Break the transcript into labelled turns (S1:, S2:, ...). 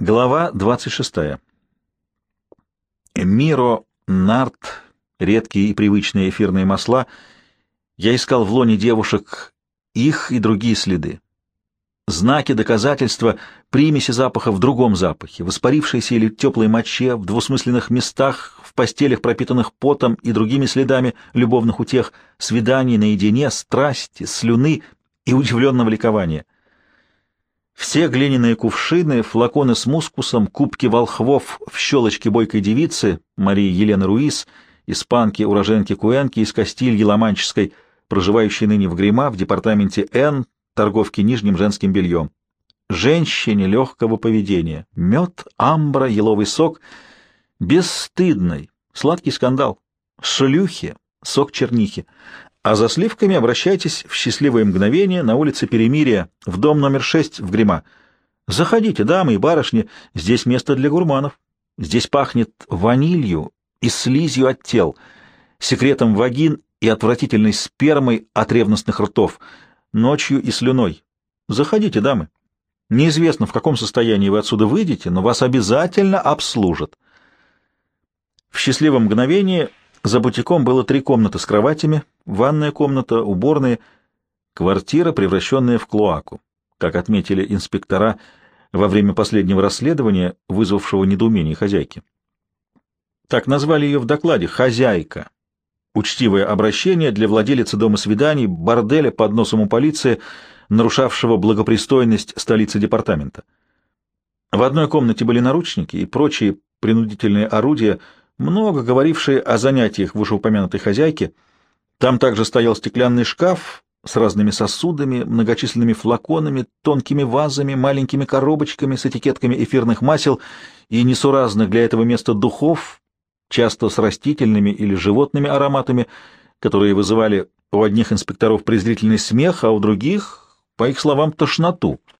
S1: Глава 26. Миро, нарт, редкие и привычные эфирные масла. Я искал в лоне девушек их и другие следы. Знаки, доказательства, примеси запаха в другом запахе, воспарившейся или теплой моче, в двусмысленных местах, в постелях, пропитанных потом и другими следами любовных утех, свиданий наедине, страсти, слюны и удивленного ликования. Все глиняные кувшины, флаконы с мускусом, кубки волхвов в щелочке бойкой девицы Марии Елены Руис, испанки, уроженки Куэнки из Кастильи Ломанческой, проживающей ныне в Грима в департаменте Н, торговки нижним женским бельем. Женщине легкого поведения. Мед, амбра, еловый сок. Бесстыдный. Сладкий скандал. Шлюхи. Сок чернихи. А за сливками обращайтесь в счастливое мгновение на улице Перемирия, в дом номер 6 в Грима. Заходите, дамы и барышни, здесь место для гурманов. Здесь пахнет ванилью и слизью от тел, секретом вагин и отвратительной спермой от ревностных ртов, ночью и слюной. Заходите, дамы. Неизвестно, в каком состоянии вы отсюда выйдете, но вас обязательно обслужат. В счастливом мгновении за бутиком было три комнаты с кроватями, ванная комната, уборные, квартира, превращенная в клоаку, как отметили инспектора во время последнего расследования, вызвавшего недоумение хозяйки. Так назвали ее в докладе «хозяйка». Учтивое обращение для владелицы дома свиданий, борделя под носом у полиции, нарушавшего благопристойность столицы департамента. В одной комнате были наручники и прочие принудительные орудия – много говорившие о занятиях вышеупомянутой хозяйки. Там также стоял стеклянный шкаф с разными сосудами, многочисленными флаконами, тонкими вазами, маленькими коробочками с этикетками эфирных масел и несуразных для этого места духов, часто с растительными или животными ароматами, которые вызывали у одних инспекторов презрительный смех, а у других, по их словам, тошноту.